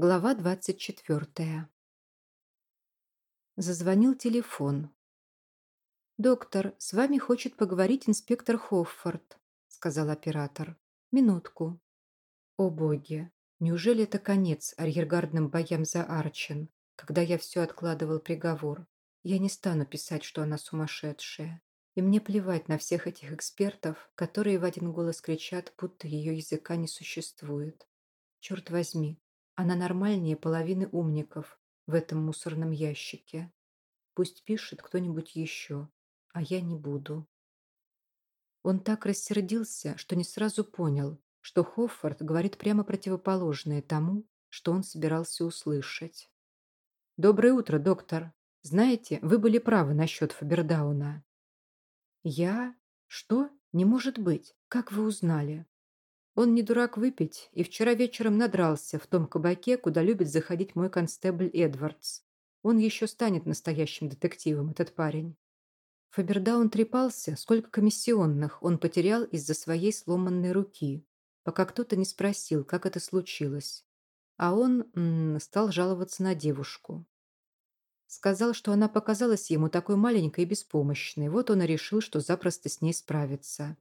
Глава 24. Зазвонил телефон. «Доктор, с вами хочет поговорить инспектор Хоффорд», — сказал оператор. «Минутку». О боги, неужели это конец арьергардным боям за Арчин, когда я все откладывал приговор? Я не стану писать, что она сумасшедшая. И мне плевать на всех этих экспертов, которые в один голос кричат, будто ее языка не существует. Черт возьми, она нормальнее половины умников в этом мусорном ящике. Пусть пишет кто-нибудь еще, а я не буду. Он так рассердился, что не сразу понял, что Хоффорд говорит прямо противоположное тому, что он собирался услышать. «Доброе утро, доктор. Знаете, вы были правы насчет Фабердауна». «Я? Что? Не может быть. Как вы узнали?» Он не дурак выпить и вчера вечером надрался в том кабаке, куда любит заходить мой констебль Эдвардс. Он еще станет настоящим детективом, этот парень. Фабердаун трепался, сколько комиссионных он потерял из-за своей сломанной руки, пока кто-то не спросил, как это случилось. А он м -м, стал жаловаться на девушку. Сказал, что она показалась ему такой маленькой и беспомощной, вот он и решил, что запросто с ней справится.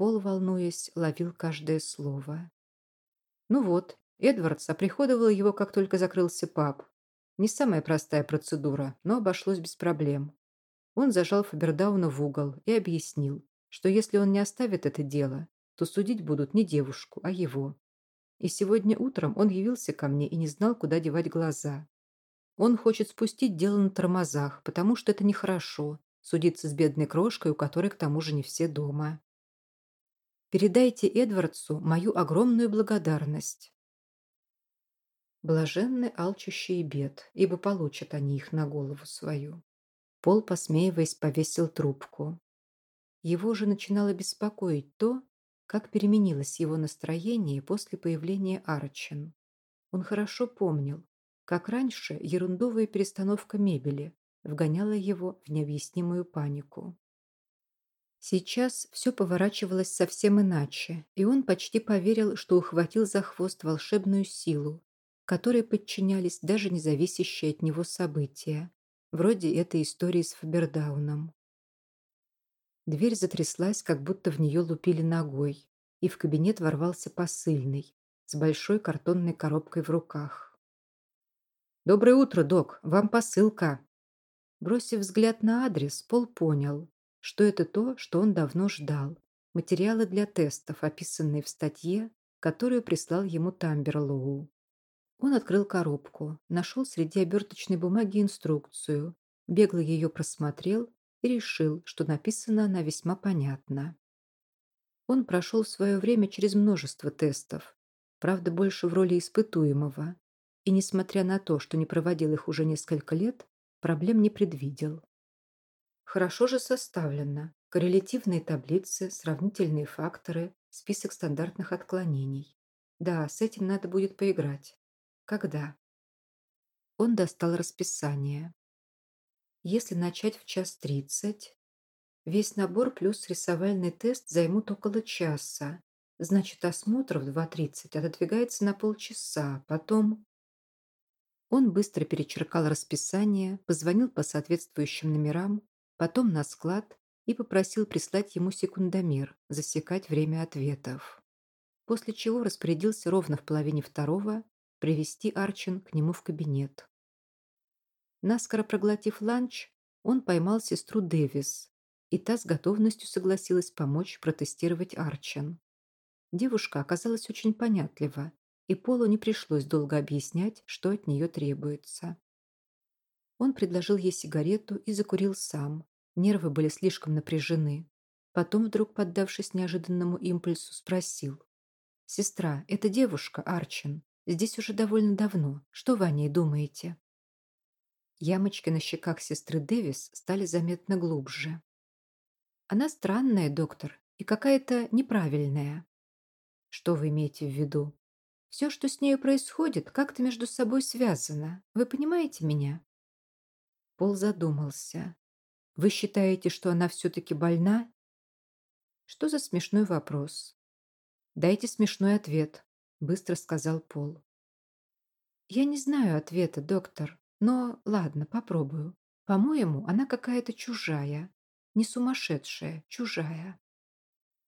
Пол, волнуясь, ловил каждое слово. Ну вот, Эдвардс оприходовал его, как только закрылся паб. Не самая простая процедура, но обошлось без проблем. Он зажал Фабердауна в угол и объяснил, что если он не оставит это дело, то судить будут не девушку, а его. И сегодня утром он явился ко мне и не знал, куда девать глаза. Он хочет спустить дело на тормозах, потому что это нехорошо, судиться с бедной крошкой, у которой к тому же не все дома. Передайте Эдвардсу мою огромную благодарность. Блаженны алчущие бед, ибо получат они их на голову свою. Пол, посмеиваясь, повесил трубку. Его же начинало беспокоить то, как переменилось его настроение после появления Арчин. Он хорошо помнил, как раньше ерундовая перестановка мебели вгоняла его в необъяснимую панику. Сейчас все поворачивалось совсем иначе, и он почти поверил, что ухватил за хвост волшебную силу, которой подчинялись даже независящие от него события, вроде этой истории с Фабердауном. Дверь затряслась, как будто в нее лупили ногой, и в кабинет ворвался посыльный с большой картонной коробкой в руках. «Доброе утро, док. Вам посылка». Бросив взгляд на адрес, Пол понял, что это то, что он давно ждал. Материалы для тестов, описанные в статье, которую прислал ему Тамберлоу. Он открыл коробку, нашел среди оберточной бумаги инструкцию, бегло ее просмотрел и решил, что написана она весьма понятно. Он прошел в свое время через множество тестов, правда, больше в роли испытуемого, и, несмотря на то, что не проводил их уже несколько лет, проблем не предвидел. Хорошо же составлено. Коррелятивные таблицы, сравнительные факторы, список стандартных отклонений. Да, с этим надо будет поиграть. Когда? Он достал расписание. Если начать в час тридцать, весь набор плюс рисовальный тест займут около часа. Значит, осмотр в 2.30 отодвигается на полчаса. Потом... Он быстро перечеркал расписание, позвонил по соответствующим номерам, потом на склад и попросил прислать ему секундомер, засекать время ответов. После чего распорядился ровно в половине второго привести Арчин к нему в кабинет. Наскоро проглотив ланч, он поймал сестру Дэвис, и та с готовностью согласилась помочь протестировать Арчин. Девушка оказалась очень понятлива, и Полу не пришлось долго объяснять, что от нее требуется. Он предложил ей сигарету и закурил сам, Нервы были слишком напряжены. Потом, вдруг поддавшись неожиданному импульсу, спросил. «Сестра, это девушка, Арчин. Здесь уже довольно давно. Что вы о ней думаете?» Ямочки на щеках сестры Дэвис стали заметно глубже. «Она странная, доктор, и какая-то неправильная». «Что вы имеете в виду?» «Все, что с нею происходит, как-то между собой связано. Вы понимаете меня?» Пол задумался. Вы считаете, что она все-таки больна? Что за смешной вопрос? Дайте смешной ответ, быстро сказал Пол. «Я не знаю ответа, доктор, но ладно, попробую. По-моему, она какая-то чужая. Не сумасшедшая, чужая».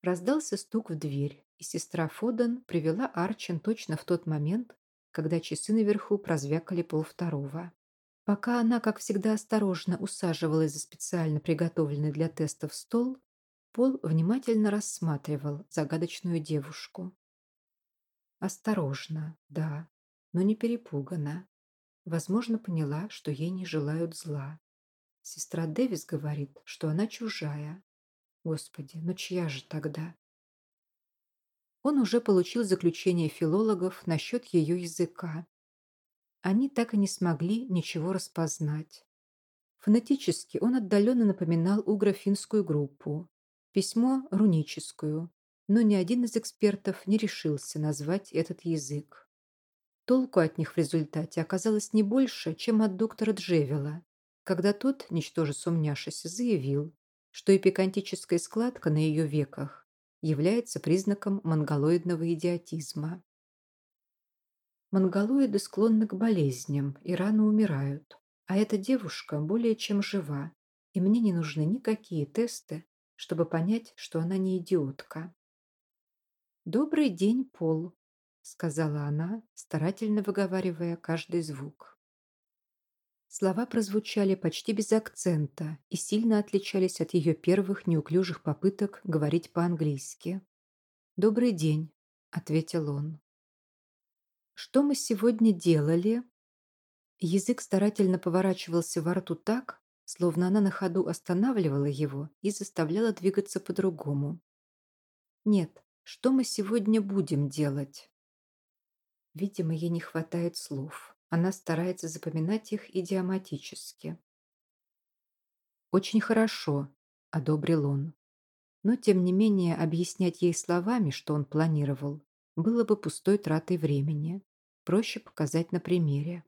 Раздался стук в дверь, и сестра Фоден привела Арчин точно в тот момент, когда часы наверху прозвякали полвторого. Пока она, как всегда, осторожно усаживалась за специально приготовленный для тестов стол, Пол внимательно рассматривал загадочную девушку. Осторожно, да, но не перепугана. Возможно, поняла, что ей не желают зла. Сестра Дэвис говорит, что она чужая. Господи, ну чья же тогда? Он уже получил заключение филологов насчет ее языка. Они так и не смогли ничего распознать. Фонетически он отдаленно напоминал угрофинскую группу, письмо – руническую, но ни один из экспертов не решился назвать этот язык. Толку от них в результате оказалось не больше, чем от доктора Джевела, когда тот, ничтоже сумняшися, заявил, что эпикантическая складка на ее веках является признаком монголоидного идиотизма. Монголоиды склонны к болезням и рано умирают, а эта девушка более чем жива, и мне не нужны никакие тесты, чтобы понять, что она не идиотка. «Добрый день, Пол», — сказала она, старательно выговаривая каждый звук. Слова прозвучали почти без акцента и сильно отличались от ее первых неуклюжих попыток говорить по-английски. «Добрый день», — ответил он. «Что мы сегодня делали?» Язык старательно поворачивался во рту так, словно она на ходу останавливала его и заставляла двигаться по-другому. «Нет, что мы сегодня будем делать?» Видимо, ей не хватает слов. Она старается запоминать их идиоматически. «Очень хорошо», — одобрил он. Но, тем не менее, объяснять ей словами, что он планировал, было бы пустой тратой времени. Проще показать на примере.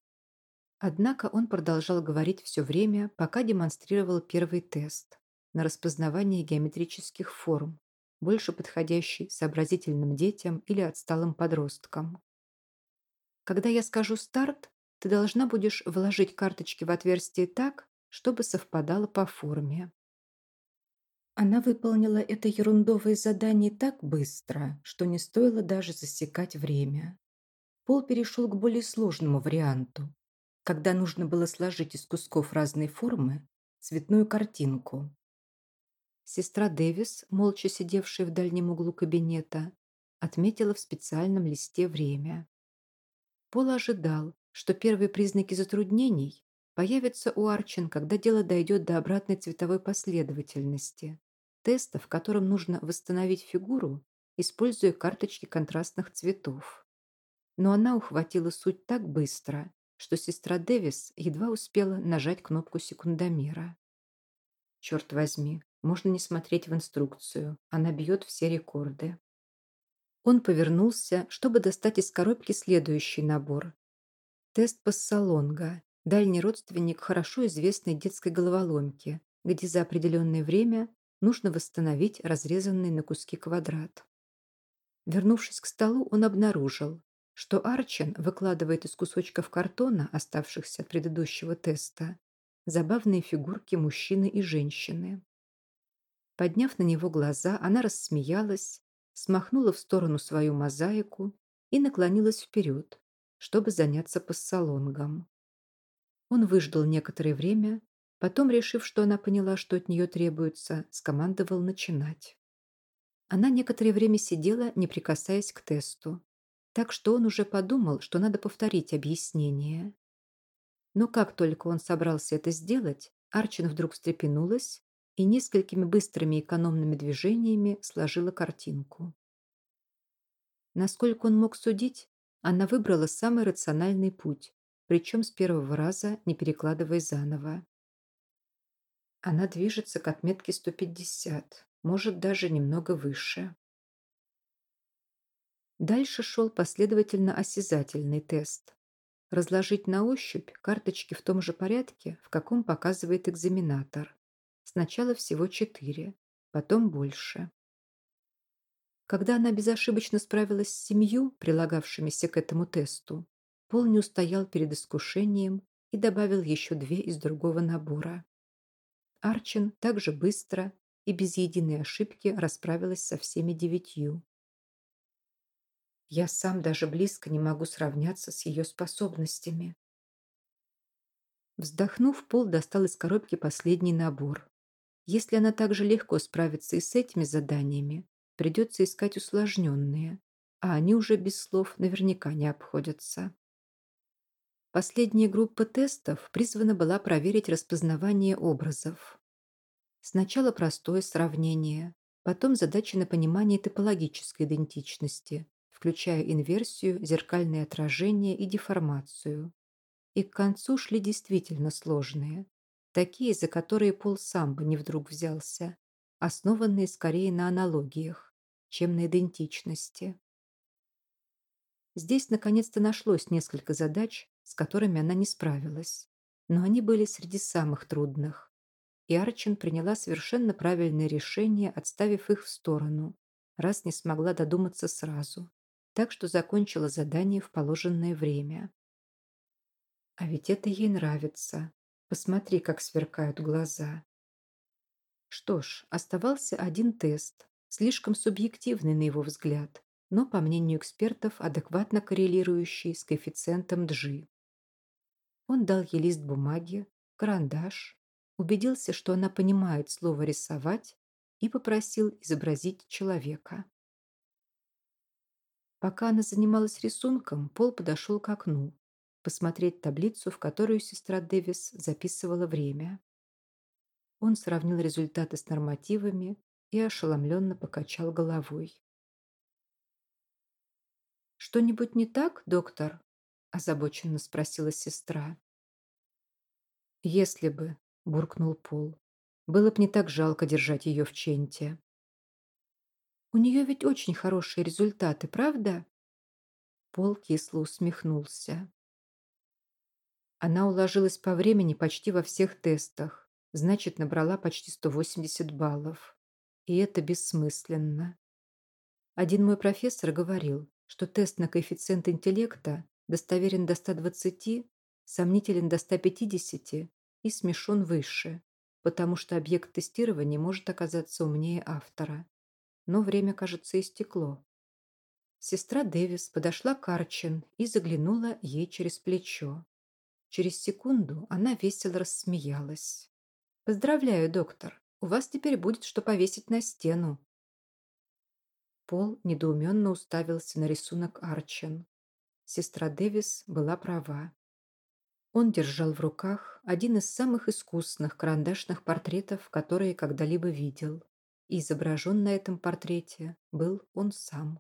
Однако он продолжал говорить все время, пока демонстрировал первый тест на распознавание геометрических форм, больше подходящий сообразительным детям или отсталым подросткам. Когда я скажу «старт», ты должна будешь вложить карточки в отверстие так, чтобы совпадало по форме. Она выполнила это ерундовое задание так быстро, что не стоило даже засекать время. Пол перешел к более сложному варианту, когда нужно было сложить из кусков разной формы цветную картинку. Сестра Дэвис, молча сидевшая в дальнем углу кабинета, отметила в специальном листе время. Пол ожидал, что первые признаки затруднений появятся у Арчин, когда дело дойдет до обратной цветовой последовательности, теста, в котором нужно восстановить фигуру, используя карточки контрастных цветов. Но она ухватила суть так быстро, что сестра Дэвис едва успела нажать кнопку секундомера. Черт возьми, можно не смотреть в инструкцию, она бьет все рекорды. Он повернулся, чтобы достать из коробки следующий набор. Тест Пассалонга, дальний родственник хорошо известной детской головоломки, где за определенное время нужно восстановить разрезанный на куски квадрат. Вернувшись к столу, он обнаружил, что Арчен выкладывает из кусочков картона, оставшихся от предыдущего теста, забавные фигурки мужчины и женщины. Подняв на него глаза, она рассмеялась, смахнула в сторону свою мозаику и наклонилась вперед, чтобы заняться пассалонгом. Он выждал некоторое время, потом, решив, что она поняла, что от нее требуется, скомандовал начинать. Она некоторое время сидела, не прикасаясь к тесту, так что он уже подумал, что надо повторить объяснение. Но как только он собрался это сделать, Арчин вдруг встрепенулась и несколькими быстрыми экономными движениями сложила картинку. Насколько он мог судить, она выбрала самый рациональный путь, причем с первого раза не перекладывая заново. Она движется к отметке 150, может даже немного выше. Дальше шел последовательно осязательный тест. Разложить на ощупь карточки в том же порядке, в каком показывает экзаменатор. Сначала всего четыре, потом больше. Когда она безошибочно справилась с семью, прилагавшимися к этому тесту, Пол не устоял перед искушением и добавил еще две из другого набора. Арчин также быстро и без единой ошибки расправилась со всеми девятью. Я сам даже близко не могу сравняться с ее способностями. Вздохнув, Пол достал из коробки последний набор. Если она так же легко справится и с этими заданиями, придется искать усложненные, а они уже без слов наверняка не обходятся. Последняя группа тестов призвана была проверить распознавание образов. Сначала простое сравнение, потом задачи на понимание топологической идентичности, включая инверсию, зеркальное отражение и деформацию. И к концу шли действительно сложные, такие, за которые Пол сам бы не вдруг взялся, основанные скорее на аналогиях, чем на идентичности. Здесь наконец-то нашлось несколько задач, с которыми она не справилась, но они были среди самых трудных. И Арчин приняла совершенно правильное решение, отставив их в сторону, раз не смогла додуматься сразу так что закончила задание в положенное время. А ведь это ей нравится. Посмотри, как сверкают глаза. Что ж, оставался один тест, слишком субъективный на его взгляд, но, по мнению экспертов, адекватно коррелирующий с коэффициентом G. Он дал ей лист бумаги, карандаш, убедился, что она понимает слово «рисовать» и попросил изобразить человека. Пока она занималась рисунком, Пол подошел к окну, посмотреть таблицу, в которую сестра Дэвис записывала время. Он сравнил результаты с нормативами и ошеломленно покачал головой. «Что-нибудь не так, доктор?» – озабоченно спросила сестра. «Если бы», – буркнул Пол, – «было бы не так жалко держать ее в ченте». У нее ведь очень хорошие результаты, правда?» Пол кисло усмехнулся. Она уложилась по времени почти во всех тестах, значит, набрала почти 180 баллов. И это бессмысленно. Один мой профессор говорил, что тест на коэффициент интеллекта достоверен до 120, сомнителен до 150 и смешон выше, потому что объект тестирования может оказаться умнее автора но время, кажется, истекло. Сестра Дэвис подошла к Арчин и заглянула ей через плечо. Через секунду она весело рассмеялась. «Поздравляю, доктор, у вас теперь будет что повесить на стену». Пол недоуменно уставился на рисунок Арчин. Сестра Дэвис была права. Он держал в руках один из самых искусных карандашных портретов, которые когда-либо видел. Изображен на этом портрете был он сам.